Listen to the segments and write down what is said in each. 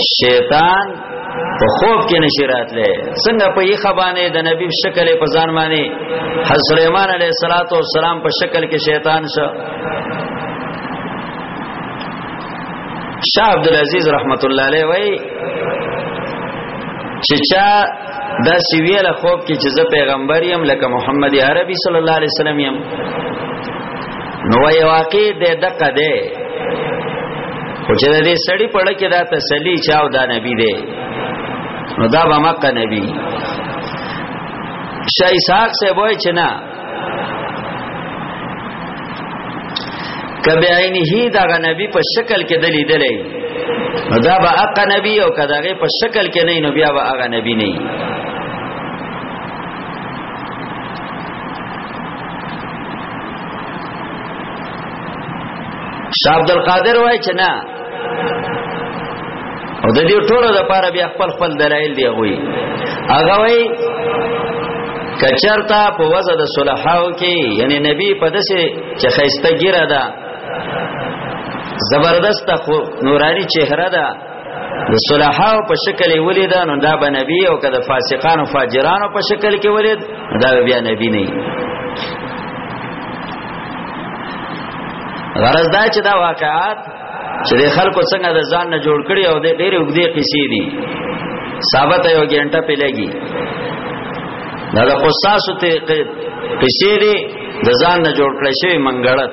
شیطان په خوب کې نشی راتله څنګه په یخ باندې د نبی شکل په ځان باندې حضرت سليمان عليه صلوات و سلام په شکل کې شیطان شو شاه عبد العزيز رحمت الله عليه وای چې چا دا سیویل خوب کې چې زه پیغمبر یم لکه محمد عربي صلی الله علیه وسلم یم نو وای واقع دې دقه دې خو چې دې سړی په لکه دا تسلی چاو دا نبی دې نو دا به مکه نبی شای ساق سے وای چې نه کبه عینه دا نبی په شکل کې دلی دلی نو دا به اق نبی او کداغه په شکل کې نه نو بیا به اغه نبی نه شاه عبد القادر وای چې نه او د دې ټولو د پاره بیا خپل خپل دلایل دی غوي هغه وای کچرتا په وزه د صلحاو کې یعنی نبی په دسه چې خيسته ګیره ده زبردست خو نورانی چهره ده د صلحاو په شکل ولید نو دا به نبی او کده فاسقان او فاجران په شکل کې ولید دا بیا نبی نه غرض دا چې دا واقعات چې د خلکو څنګه د ځان نه جوړ کړي او د ډېر وګدې قصې دي ثابت یو ګنټه په لګي دا د قصاصو ته قصې دي د ځان نه جوړ کړی شوی منګړت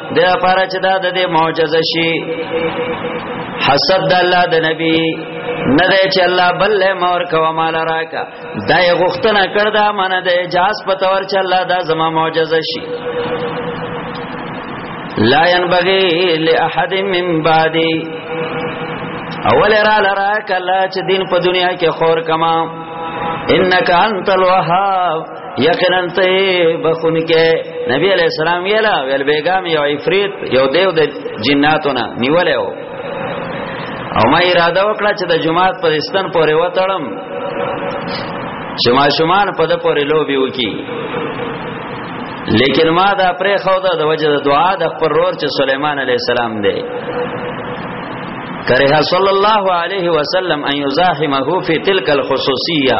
د لپاره چې دا د دې معجزه شي حسد د الله د نبی نه دی چې الله بل له مور کو مال راکا دا یې غختنه کړ دا منه د اجاز په تور چې الله دا زما معجزه شي لا ينبغي لاحد من بعدي اول را لرا کلا چې دین په دنیا کې خور کما انک انت الوهاب یقینا ته بخون کې نبی علیہ السلام ویلا ویل بیگام یو عفریت یو دیو د جناتونه نیولې او او ما اراده وکړه چې د جمعات پر استن پورې وتړم چې ما شومان په د پورې لوبي وکي لیکن ما دا پرې خو دا د وجه د دعا د خپل رور چې سليمان عليه السلام دی کرے صلی الله علیه وسلم ان یزاحمه فی تلک الخصوصیه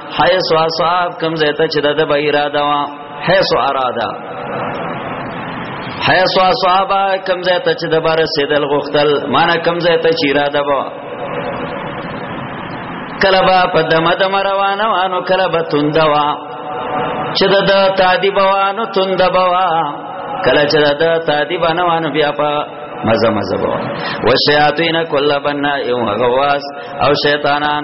حیث اصاب کم زیتا چې د به اراده وا حیث اراده حیث اصاب کم زیتا چې د بار سیدل غختل معنا کم زیتا چې اراده وا کله با په دمه دم روانه وانو کله به توندوا چې د تعذيب وانو توند بوا کله چې د تعذيب نه وانو بیا په مزه مزه بوا وشیاطین کل بنائ و غواص او شیطانان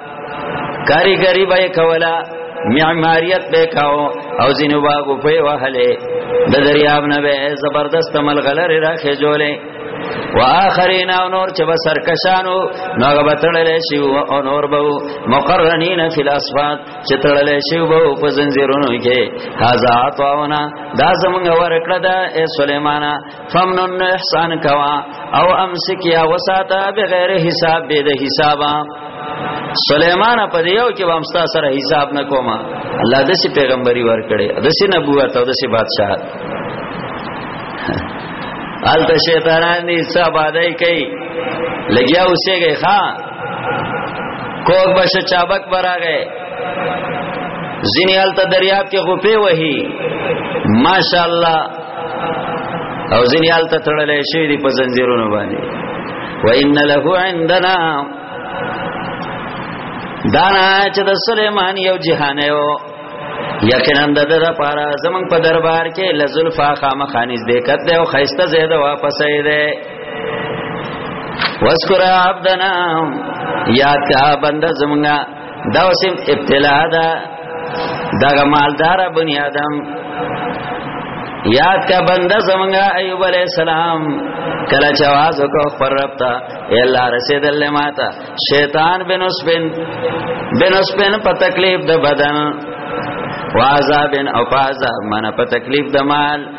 کاریګری به کولا معماریت به کاو او زینو باغو په وهله د دریاب نه به زبردست ملغلره راخې جوړه واخرین او نور چې به سرکشانو نو هغه به تړلې شي او نور به مقرنین فی الاسفات چې تړلې شي به په زنجیرونو کې هاذا طاونا دا زمونږ ورکړه ده اے سليمانه فمنن احسان کوا او امسک یا وساته بغیر حساب به د حسابا سليمان په دیو کې وام ستا سره حساب نه کوما الله دسی پیغمبري ور کړې دسی نبوت او دسی بادشاہت الته شیطانان دې صاحب ادای کوي لګیا اوسه گئے ها کوګ بش چابک برا گئے زینیال ته دریاب کې غپې وهي ماشاءالله او ځینې حالت تړلې شي دی په زنجیرونو باندې وان له عندنا دانا چې د سليمان یو جهان یو یقینا د در پارا زمون په دربار کې لزلفا خامخانیز دې کته او خيسته زیاده واپس یې ده واسکر عبدنا یا کا بنده زمونږه دا وسم ابتلا ده دغه مالدار بنی آدم یاد کا بنده زمنګا ایوب علی السلام کله چې आवाज وکړ پر رب ته الا رسید الله ماتا شیطان بنوس بن بنوس بن په تکلیف د بدن وعذاب او پازا من په تکلیف د مال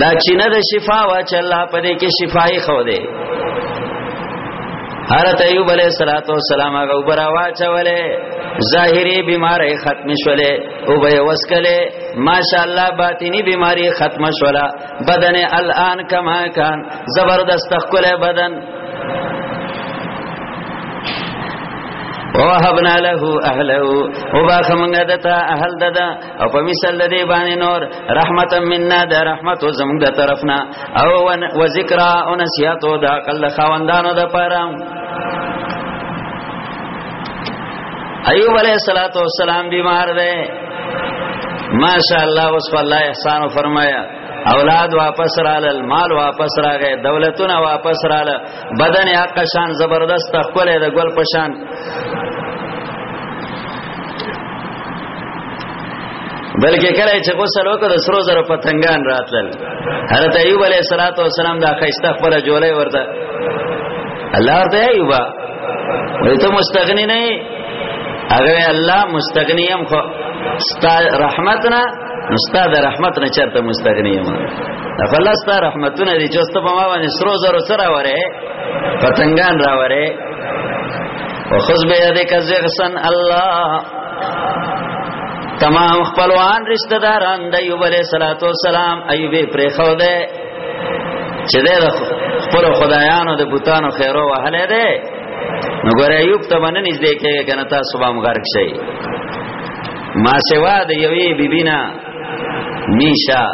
دا چینه د شفا وا چې الله په دې کې شفای خو دې حضرت ایوب علیہ الصلوۃ والسلام هغه وبرا واچولې ظاهری بیماری ختم شولې او به وسکلې ماشاءالله باطینی بیماری ختم شولا بدن الان کما کان زبردست خلې بدن ووهبنا له اهله وباخمنګه دتا اهل ددا او په مثال د دې باندې نور رحمتا منا د رحمت زموږ د طرفنا او و ذکر او نصیحت او د عقل خواندانو د پاره ایوب علیہ الصلوۃ والسلام بیمار دی ماشاء الله اوس په الله احسان فرمایا اولاد واپس رالل مال واپس راغې دولتونه واپس رااله بدن حق شان زبردست خپل د ګل پشان بلکې کله چې غسل وکړ د سرو زر پتنګان راتلل حضرت ایوب علیه السلام دا خیسته خپل جولې ورته الله ورته ایوبا وای ته مستغنی نه هغه الله مستغنیم خو رحمتنا نو ستا د رحمت نه چرته مستغنی یم فلا ستا رحمتونه دي چې ست په ما باندې سرو زرو سره وره پتنګان را وره او خذ به دې کزغسن الله تمام خپلوان رشتہ داران د ایوب علیہ الصلوۃ والسلام ایوب پرې خو ده چې ده خپل خدایانو د بوتانو خیرو وهله ده نو ګره ایوب ته باندې نږدې کې کنه تاسو به مغرق شئ ما سوا د یوې بیبینا میشا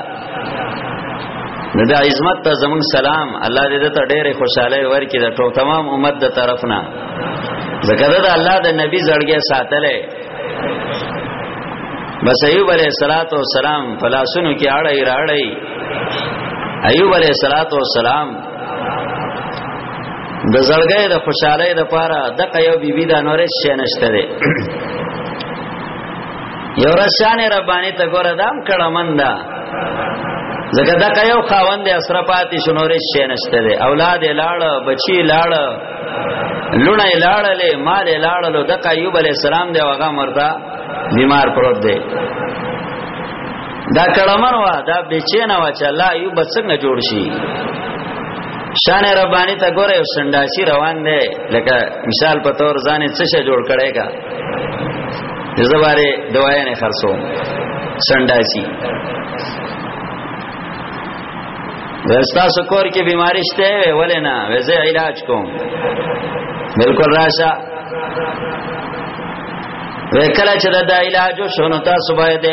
دا عظمت ته زمون سلام الله دې ته ډېره خوشاله ورکړي د ټول تمام امت د طرفنا زکه دا الله د نبی زړګي ساتلې بس ایوب علیہ الصلات والسلام فلاسونو کې اړای راړای ایوب علیہ الصلات والسلام د زړګې د خوشحالۍ لپاره دغه یو بیبي دا نورې شې نشته دی یو رسان ربانی ته ګوره دام کړه مندا زګه دا کيو خاوند اسره پاتې شنورې شې نشته دي اولاد لاړ بچي لاړ لونه لاړ له مال لاړ له د ایوب علی السلام دی هغه مردا بیمار پروت دی دا کړمن وا دا بیچینه وا چې الله ایوب څنګه جوړ شي شان ربانی ته ګوره یو سنداسي روان دی لکه مثال په تور ځان څه شي جوړ کړي کا زباره دوايا نه خرڅو سنداسي وستا سکور کې بیماری شته ولې نه وځه علاج کوم بالکل راشه کله چې دا علاج شونه تاسو باید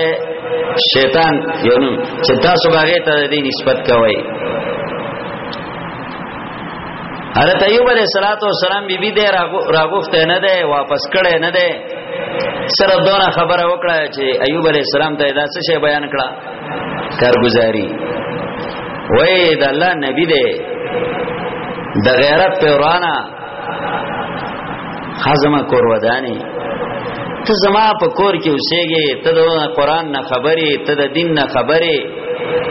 شیطان یونو چې تاسو باغې ته دې نسبت کوي حضرت ایوب علیہ الصلوۃ والسلام بی بی دې راغوفته نه ده واپس کړه نه ده سره دونه خبره وکړه چې ایوب علیہ السلام ته دا څه شی بیان کړه کارګزاري وای د الله نبی دې د غیرت په ورانا خزمه کور ودانی ته زما په کور کې اوسېږي ته د قران نه خبرې ته د دین نه خبرې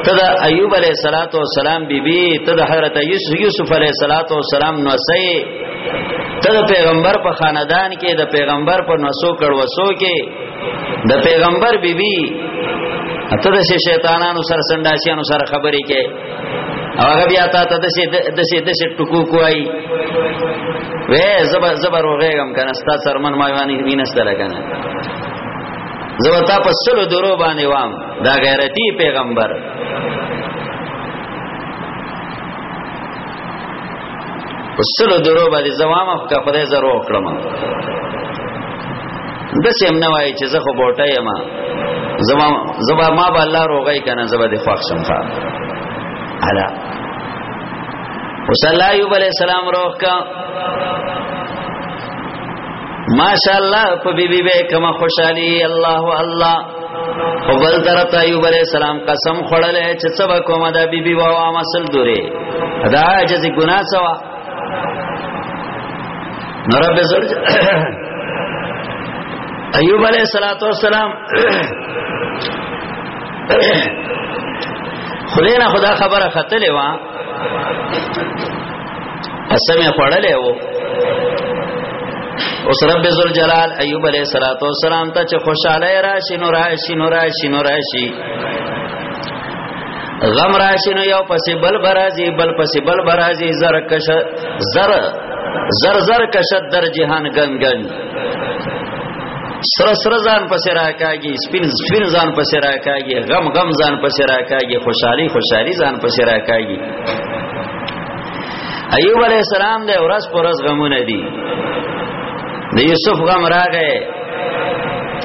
ته د ایوب علیه صلوات و سلام بیبي ته د حضرت یوسف یوسف علیه صلوات و سلام نو سي ته د پیغمبر په خاندان کې د پیغمبر په نسو کړوسو کې د پیغمبر بیبي ته د شیطانانو سره سنداسیانو سره خبرې کې هغه بیا تا ته د سي د سي د سي ټکو کوي وې زبر زبر وغېګم کنه ستا سرمن ما وانی وینستل کنه زه تا په سلو درو باندې وام دا غیرتی پیغمبر وسلو درو باندې زوام اف کا خدای زرو کړم د سیم نه وای چې زه خو بوټه یم زما زما ما به الله روغی کنه زما د خوښ شم ښا الا وصلی ایوب علیہ السلام روغ کا ماشاءالله په بیبي به کما خوشحالي الله الله او بل درته ایوب علیہ السلام قسم خړلې چې سبا کومه دا بیبي واوا مسل دوره دا عجز ګنا سوا نو رب زل ایوب علیہ الصلوۃ والسلام خلینا خدا خبره ختلې وا قسم خوړلې وو اوس رب ذل جلال ایوب علیہ الصلوۃ والسلام ته چې خوشاله راشي نو راشي نو راشي نو راشي غم راشي نو یو پسې بل برازي بل پسې بل برازي زر کش زر زر زر کش در جهان ګن ګن سره سره ځان پسې راکاږي سپین سپین ځان پسې راکاږي غم غم ځان پسې راکاږي خوشحالي خوشحالي ځان پسې راکاږي ایوب علی السلام د ورځ پر ورځ غمونه دي د یوسف غم راغې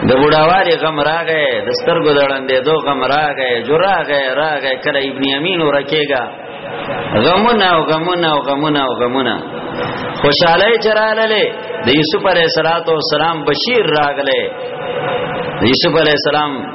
د بډاوالي غم راغې د سترګو دړندې دو غم راغې جراغې راغې کله ابن یمین ورکېګا غمونه او غمونه او غمونه او غمونه خوشاله چراله له د یوسف علی السلام بشیر راغله یوسف علی السلام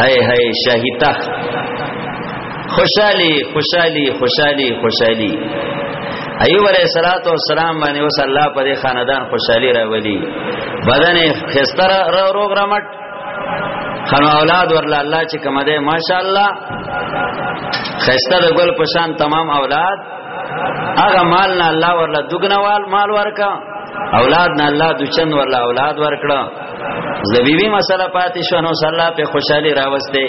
هاي هاي شاهي تخت خوشالي خوشالي خوشالي خوشالي ایوب علیہ الصلات والسلام باندې وس الله په دې خاندان خوشحالي راولي بدن خستر روغ رمټ خنو اولاد ورله الله چې کوم ده ماشاءالله خسته د ګل پشان تمام اولاد هغه مال نه الله ورله دګنوال مال ورکا اولاد نه الله دچن ورله اولاد ورکړه زبیبی مسله پاتې شو نو صلی الله په خوشحالي راوسته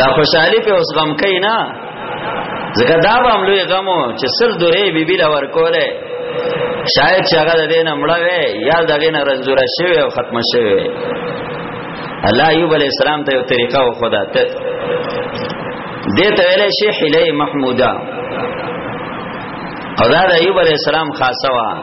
دا خوشحالي په اوس غم کوي نه ځکه دا به عملوي غمو چې سل دورې بیبی لا ورکوله شاید چې هغه د دینه مړه وي یا د دینه رنځوره شوی او ختم شوی الله ایوب علی السلام ته یو طریقه و خدا ته دې ته ویلې شي حلی محمودا او دا د ایوب علی السلام خاصه وا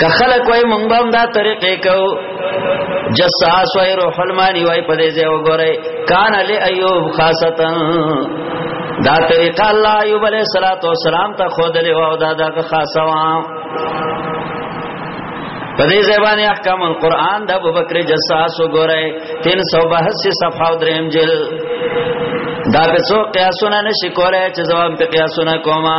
که خلق وای مونږ به هم دا طریقې کو جساس وای روح المانی وای په دې ځای وګورئ کان علی ایوب خاصتا دا طریقه الله ایوب علیہ الصلوۃ والسلام ته خود له او دا دغه خاصه وا په دې زبانه احکام القرآن د ابوبکر جساس وګورئ 382 صفحه او دریم جلد دا به څو قیاسونه نشي کولای چې زوام په قیاسونه کومه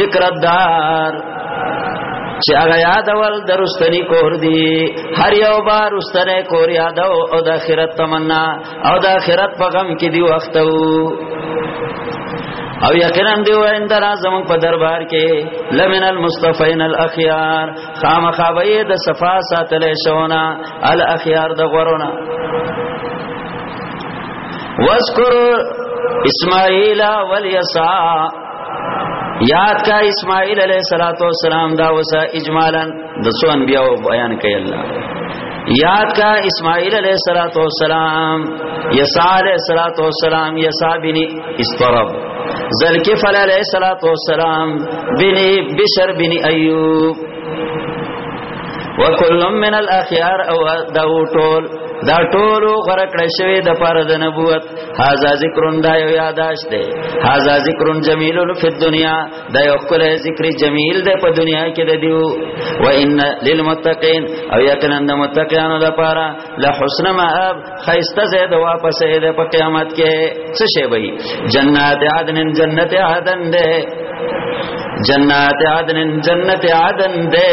ذکر الدار چې هغه یادول درستنی کور دی هر یو بار واستنه کور یادو او د آخرت تمنا او د آخرت په غم کې دی وخت او یقینا دی و ان در اعظم په دربار کې لمن المصطفین الاخيار خامخابه د صفا ساتل شونا الاخيار د غورونه واذکر اسماعیل والیسع یاد کا اسماعیل علیہ الصلوۃ والسلام دا وسه اجمالا د سو انبیاء بیان کړي الله یاد کا اسماعیل علیہ الصلوۃ والسلام یسع علیہ الصلوۃ والسلام یسع بن استرب ذلکفل علیہ الصلوۃ والسلام بن بشر بن ایوب وکل من الاخيار او دا ټول دا ټول غره کړی شوی د پاره د نبوت هاذا ذکرون دا یو یاداش دی هاذا ذکرون جمیل فی الدنیا دا یو کله ذکر جمیل دی په دنیا کې د دیو و ان للمتقین او یقینا د متقینو لپاره لحسن مآب خیسته زید واپس اید په قیامت کې څه شی وي جنات عدن جنت عدن دی جنات عدن جنت عدن دی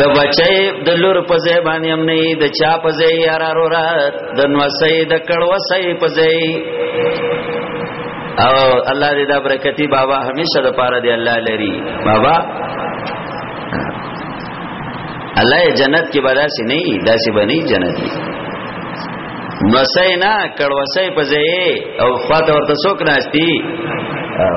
د بچي د لور په ځای باندې هم نه د چا په ځای یار اورا د نوسې د کړوسې په ځای او الله دې دا برکتی بابا همیشه د پاره دی الله لري بابا الله جنت کې بداسي نه داسي بني جنت دی نوسې نه کړوسې په ځای او خاطر ورته څوک ناشتي او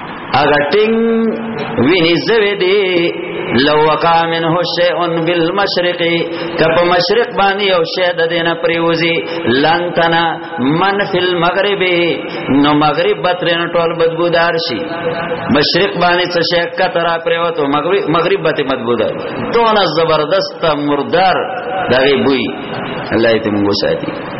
هغه ټینګ ویني زوی دی لو وقع منه شيء بالمشرق کپ مشرق باندې او شی د دینه پریوزی لانتنا من فی المغرب نو مغرب بترن ټول بدبودار شي مشرق باندې څه شی کترا پریوتو مغرب مغرب بته بدبودار دون زبردست مردار دغه بوی الله دې موږ ساتي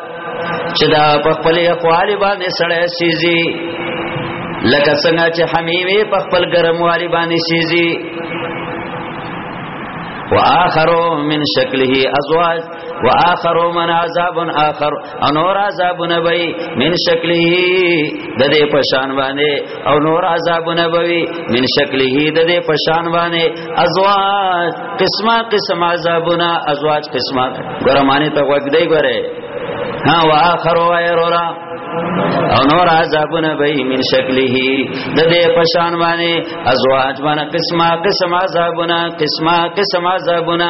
چې دا په خپل اقوال باندې سړی سيزي لکه څنګه چې حمیوی په خپل ګرموالي باندې سيزي واخر من شکله ازواج واخر من عذاب اخر انور عذابونه وي من شکله د دې پشان باندې او نور عذابونه بوي من شکله د دې پشان باندې ازواج قسمه قسم عذابونه ازواج قسمه ګرمانه ته وګ دی ګره ها واخر ويرورا او نور عذابونه به من شکله د دې پشان باندې ازواج باندې قسمه قسم عذابونه قسمه قسم عذابونه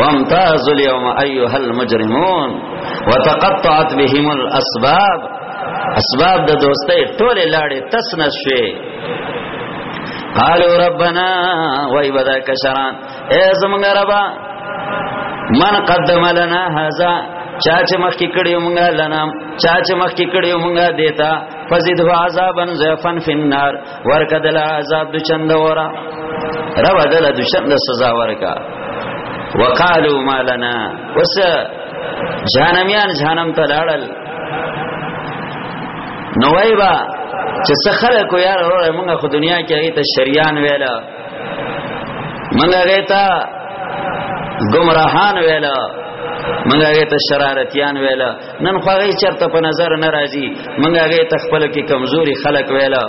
وامتاز اليوم ايها المجرمون وتقطعت بهم الاسباب اسباب د دوستۍ ټوله لاړې تسنس شوي قالوا ربنا وای بدا کشران اے زمونږ ربا من قدم لنا هذا چا چې مخ کې کړي مونږه لنام چا چې مخ کې کړي مونږه دیتا فزيد هو عذابن زفن فی النار ورکا دل عذاب دو چند ورا رب دل دو چند سزا ورکا وقالو ما لنا وس جهنميان جهنم ته لاړل نو وایبا چې څه خلک یار وروره موږ خو دنیا کې هغه ته شریان ویلا موږ هغه ته گمراهان ویلا موږ هغه ته شرارتيان ویلا نن خو هغه چرته په نظر ناراضي مونږ هغه تخپل کې کمزوري خلق ویلا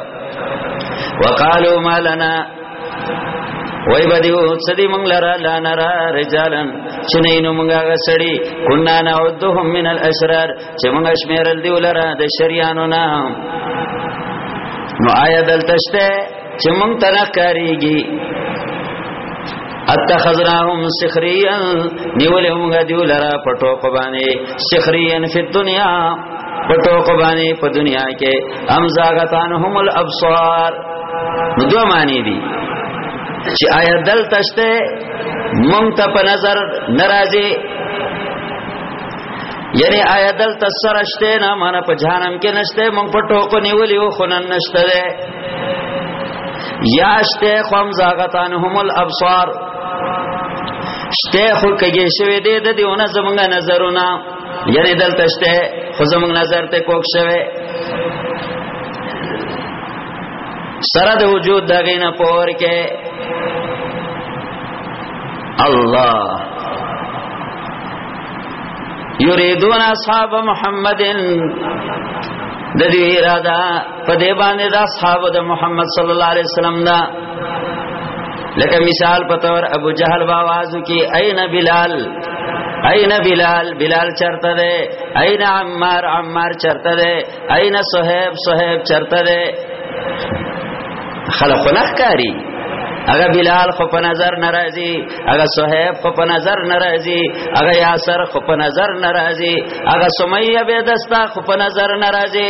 وقالو ما لنا وای بدیو سدی مونږ لرا لا نرا رجالن چې نه نو مونږ هغه سړی کنا نعدهم من الاشرار چې مونږ شمیرل دی ولرا د شریانو نه نو آیا دلته شته چې مونږ تر کاریږي اتخذناهم سخريا نیولې موږ دیو لرا پټو کو باندې سخريا فی الدنيا پټو کو باندې په دنیا کې هم زاغتانهم الابصار نو دوه معنی دي چې آیا دل تشته مونږ ته په نظر ناراضي یعنی آیا دل تسرشته نه معنی په جهنم کې نشته مونږ په ټوکو نیولیو خنن نشته یاشته خوم زاغتان هم الابصار شته خو کګې شوی دی د دیونه زمونږ نظرونه یعنی دلته شته خو زمونږ نظر ته کوک شوی سره د وجود دغې نه پور کې الله یریدون اصحاب محمدن د دې اراده په دې باندې د اصحاب د محمد صلی الله علیه وسلم دا لکه مثال په تور ابو جهل باوازو کې اين بلال اين بلال بلال چرته ده اين عمار عمار چرته ده اين صہیب صہیب چرته ده خلق نه کاری اگر بلال خو په نظر ناراضي اگر صہیب خو په نظر ناراضي اگر یاسر خو په نظر ناراضي اگر سمیہ به دستا خو په نظر ناراضي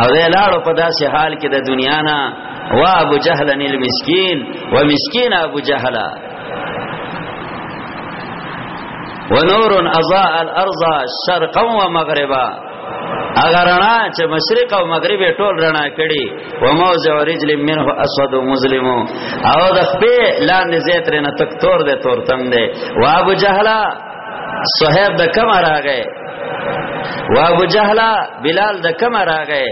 او دا لاړو په داسې حال کې د دنیا نه وا ابو جهل نل مسکین و مسکین ابو جهل ونور اضاء الارض شرقا ومغربا اگر رڼا چې مشرق او مغرب ټول رڼا کړي و موضع رجل منه اسود مسلم او د خپل لاندې زیتره نه تک تور ده تور تم ده و ابو جهل صہیب د کم راغې و ابو جهل بلال د کم راغې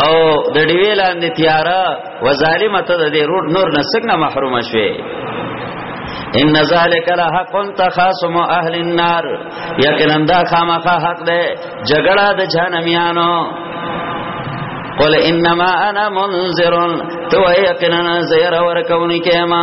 او د ډیوی لاندې تیارا و ظالمه ته د روټ نور نسک نه محروم شوي ان ذالک لحق تخاصم اهل النار یقینا دا خامخا حق ده جګړه د جهنميانو قل انما انا منذر تو یقینا زیر ورکونی کما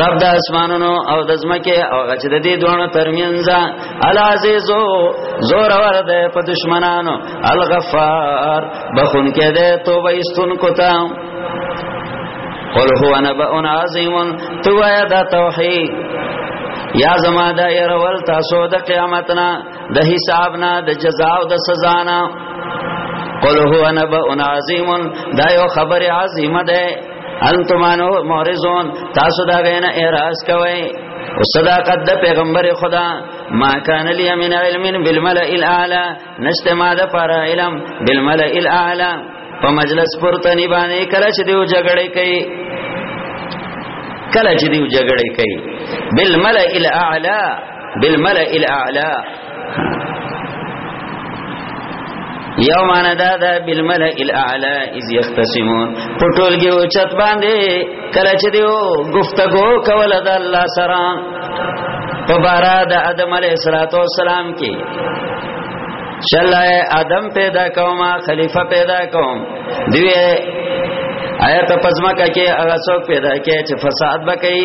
رب د اسمانونو او د زمکه او غچ د دې دوه ترمنځ العزیزو زور ور ده په دشمنانو الغفار بخون کې ده توبه استون کوتا قل هو نبأ عظیم تو یا دا توحید یا زما دا ير ول تاسو د قیامت نه د حساب نه د جزاء او د سزا نه قل هو نبأ عظیم دا یو خبر عظیمه ده انتمانو مورزون تاسو دا غینا اعراض کوئ او صداقت د پیغمبر خدا ما کان لی من علم بالملئ الاعلى نشته ما د پر علم بالملئ الاعلى په مجلس پورته نه باندې کله چې دیو جګړه کوي کله چې دیو جګړه کوي بالملئ الاعلى بالملئ الاعلى یو معنا دا ده بالملئ الاعلى اذ يختصمون په ټولګي او چت باندې کله چې دیو گفتگو کوله د الله سره په بارا د ادم علیه السلام کې چلای ادم پیدا کوم خلیفہ پیدا کوم دی آیا ته پزما کا کې هغه څوک پیدا کې چې فساد وکړي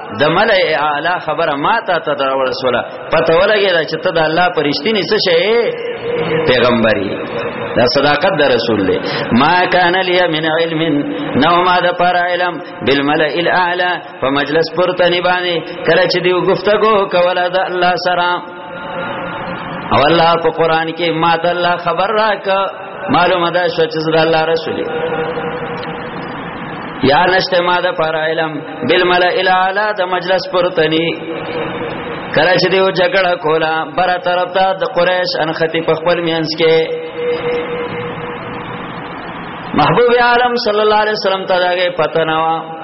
د ملئ اعلی خبره ما ته ته دراول سره پته ولګی دا چې ته د الله پرشتینی څه شي پیغمبري دا صداقت د رسول دی ما کان لی من علم نو ما د پر علم بالملئ الاعلى په مجلس پرته نیبانی کله چې دیو گفتگو کوله د الله سره او الله په قران کې ما ته الله خبر راک معلومه ده شو چې زه الله رسول یا نشته ما ده پر علم بالملئ الاعلى د مجلس پرتنی کله چې دیو جګړه کولا بر طرف ته د قریش ان ختی په خپل مینس کې محبوب عالم صلی الله علیه وسلم ته داګه پتنوا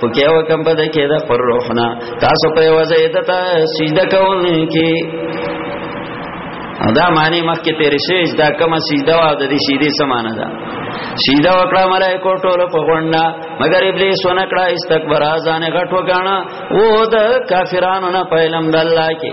پکې او کم بده کې د پر روحنا تاسو په وځي دته سجده کوونکی دا معنی مخکې تیر شوی دا کومه سیده وا د دې سیده سمانه ده سیده وکړه ملائکه ټول په غونډه مگر ابلیس ونه کړه استکبار ځان غټ وګاڼه او د کافرانو نه پهلم د الله کې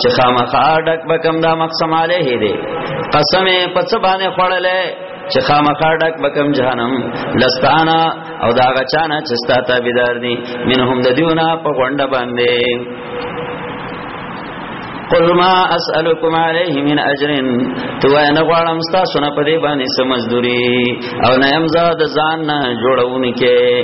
چې خامخا ډک بکم دا مقسم علیه دی قسم په څه باندې خړلې چې خامخا ډک بکم جهنم لستانا او دا غچانا چې ستا تابعدار دي منهم د دیونه په غونډه باندې قل ما اسالکم علیه من اجر تو نه غواړم تاسو نه پدې باندې سمزدوري او نه يم زاد ځان نه جوړونکې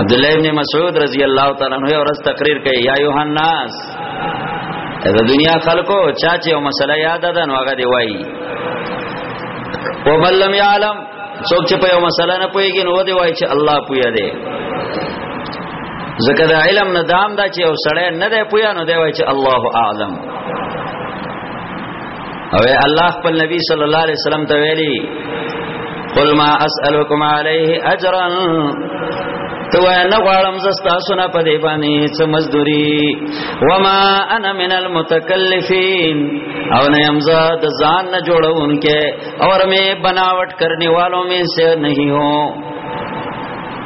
عبد الله ابن مسعود رضی الله تعالی عنہ ورځ تقریر کوي یا ایه الناس دا دنیا خلکو چا چې یو مسله یاد ده نو هغه دی وایي او من لم يعلم څوک چې په یو مسله نه پويږي نو دی وایي چې الله پویا دی ځکه دا علم نه دام دا چې یو سړی نه دی پویا نو دی وایي چې الله اعلم او الله خپل نبی صلی الله علیه وسلم ته ویلي قل ما اسالکم علیه اجرا تو نه غواړم زستا سنا په دی باندې څه مزدوري وما انا من المتکلفین او نه امزا د ځان نه جوړونکې اور مې بناوټ کرنے والوں میں سے نہیں ہوں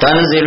تنزل